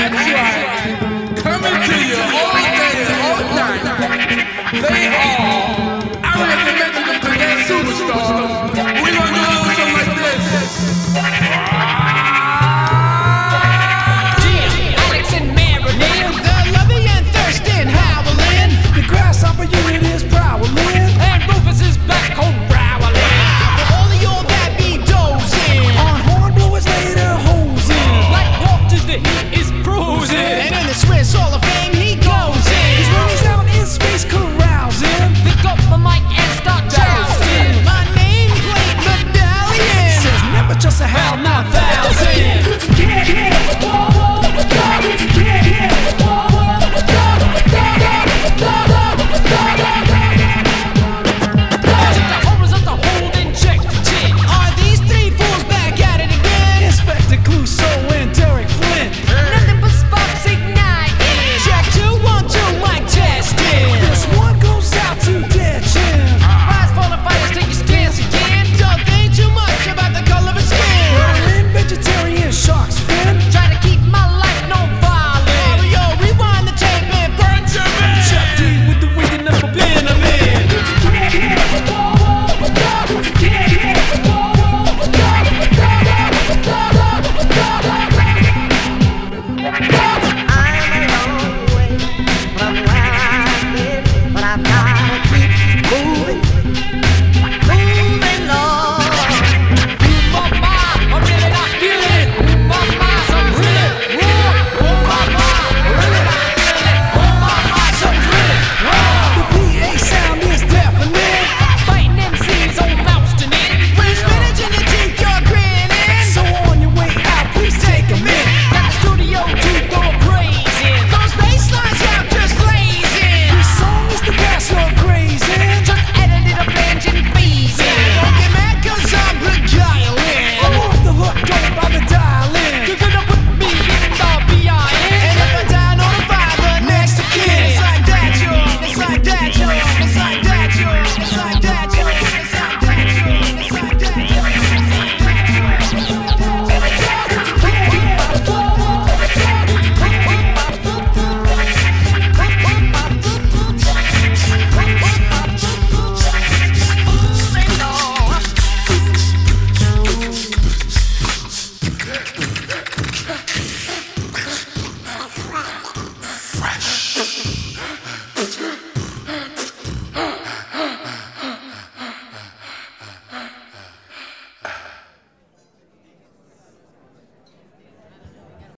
That's right. こんにちは。